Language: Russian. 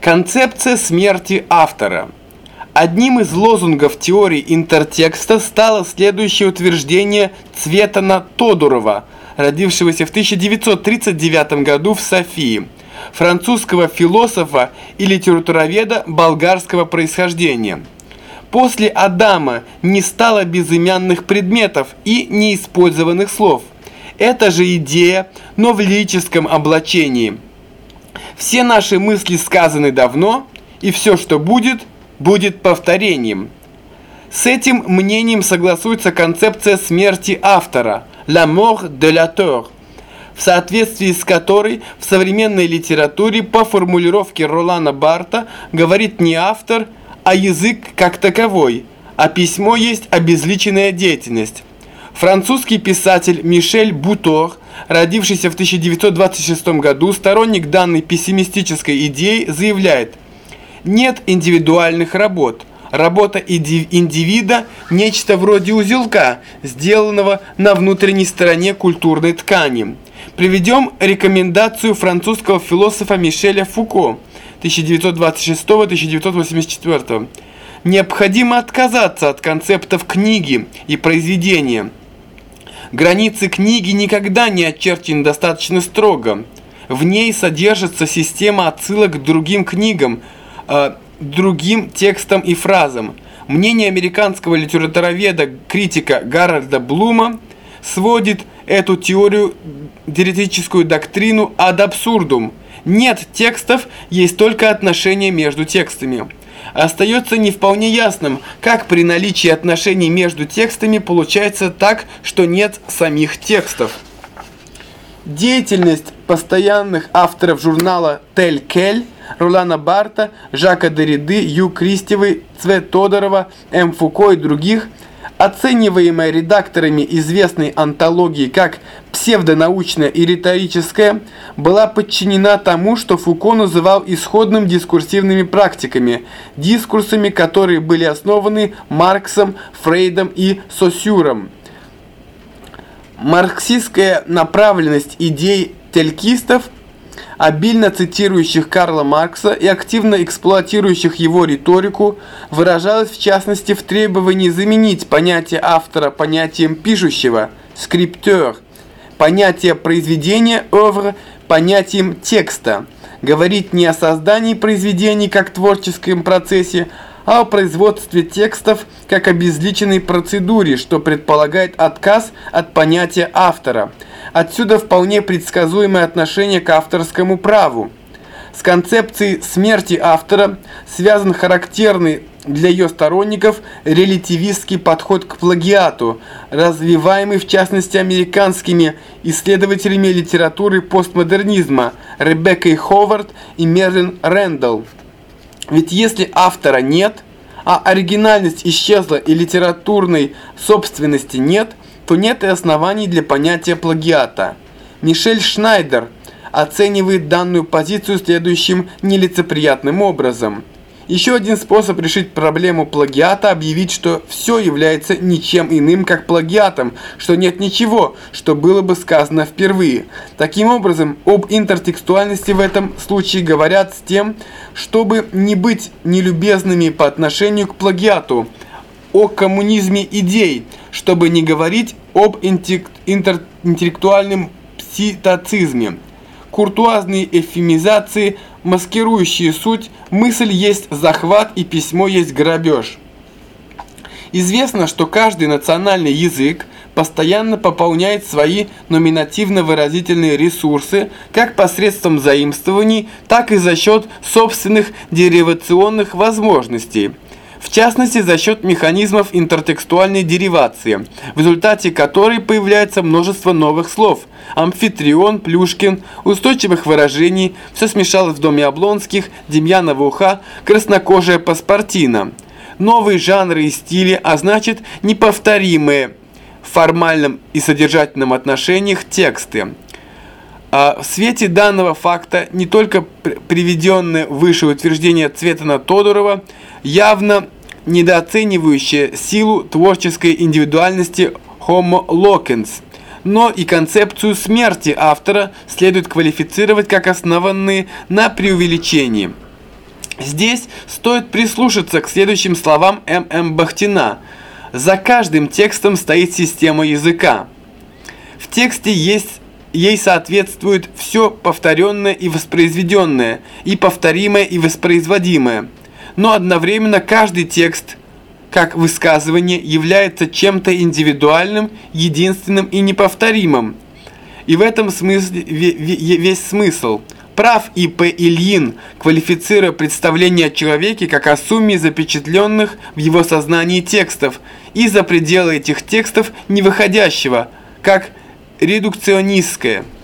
Концепция смерти автора. Одним из лозунгов теории интертекста стало следующее утверждение Цветана Тодурова, родившегося в 1939 году в Софии, французского философа и литературоведа болгарского происхождения. После Адама не стало безымянных предметов и неиспользованных слов. Это же идея, но в лирическом облачении – все наши мысли сказаны давно, и все, что будет, будет повторением. С этим мнением согласуется концепция смерти автора «la mort de l'auteur», в соответствии с которой в современной литературе по формулировке Ролана Барта говорит не автор, а язык как таковой, а письмо есть обезличенная деятельность. Французский писатель Мишель Бутор, родившийся в 1926 году, сторонник данной пессимистической идеи, заявляет «Нет индивидуальных работ. Работа индивида – нечто вроде узелка, сделанного на внутренней стороне культурной ткани». Приведем рекомендацию французского философа Мишеля Фуко 1926-1984. Необходимо отказаться от концептов книги и произведения – Границы книги никогда не очерчены достаточно строго. В ней содержится система отсылок к другим книгам, э, другим текстам и фразам. Мнение американского литературоведа, критика Гарольда Блума сводит эту теорию, теоретическую доктрину ad absurdum. Нет текстов, есть только отношения между текстами остается не вполне ясным, как при наличии отношений между текстами получается так, что нет самих текстов. Деятельность постоянных авторов журнала «Тель Кель» Ролана Барта, Жака Дориды, Ю Кристевой, Цве Тодорова, М. Фуко и других – оцениваемая редакторами известной антологии как псевдонаучная и риторическая, была подчинена тому, что Фуко называл исходным дискурсивными практиками, дискурсами, которые были основаны Марксом, Фрейдом и Сосюром. Марксистская направленность идей телькистов – обильно цитирующих Карла Маркса и активно эксплуатирующих его риторику, выражалась в частности в требовании заменить понятие автора понятием пишущего «скриптер», понятие произведения «œuvre» понятием текста, говорить не о создании произведений как творческом процессе, а о производстве текстов как обезличенной процедуре, что предполагает отказ от понятия автора – Отсюда вполне предсказуемое отношение к авторскому праву. С концепцией смерти автора связан характерный для ее сторонников релятивистский подход к плагиату, развиваемый в частности американскими исследователями литературы постмодернизма Ребеккой Ховард и Мерлин Рэндалл. Ведь если автора нет, а оригинальность исчезла и литературной собственности нет – то нет и оснований для понятия плагиата. Мишель Шнайдер оценивает данную позицию следующим нелицеприятным образом. Еще один способ решить проблему плагиата – объявить, что все является ничем иным, как плагиатом, что нет ничего, что было бы сказано впервые. Таким образом, об интертекстуальности в этом случае говорят с тем, чтобы не быть нелюбезными по отношению к плагиату, о коммунизме идей – чтобы не говорить об интеллектуальном пситоцизме. Куртуазные эфемизации, маскирующие суть, мысль есть захват и письмо есть грабеж. Известно, что каждый национальный язык постоянно пополняет свои номинативно-выразительные ресурсы как посредством заимствований, так и за счет собственных деривационных возможностей – в частности за счет механизмов интертекстуальной деривации, в результате которой появляется множество новых слов – амфитрион, плюшкин, устойчивых выражений, все смешалось в доме Облонских, Демьянова уха, краснокожая паспортина. Новые жанры и стили, а значит неповторимые в формальном и содержательном отношениях тексты. А в свете данного факта не только приведенное выше утверждение Цветана Тодорова – явно недооценивающая силу творческой индивидуальности Homo Locens, но и концепцию смерти автора следует квалифицировать как основанные на преувеличении. Здесь стоит прислушаться к следующим словам М.М. Бахтина. За каждым текстом стоит система языка. В тексте есть ей соответствует все повторенное и воспроизведенное, и повторимое и воспроизводимое. Но одновременно каждый текст, как высказывание, является чем-то индивидуальным, единственным и неповторимым. И в этом смысле весь смысл – Прав И.П. Ильин, квалифицируя представление о человеке как о сумме запечатленных в его сознании текстов и за пределы этих текстов не выходящего, как редукционистское –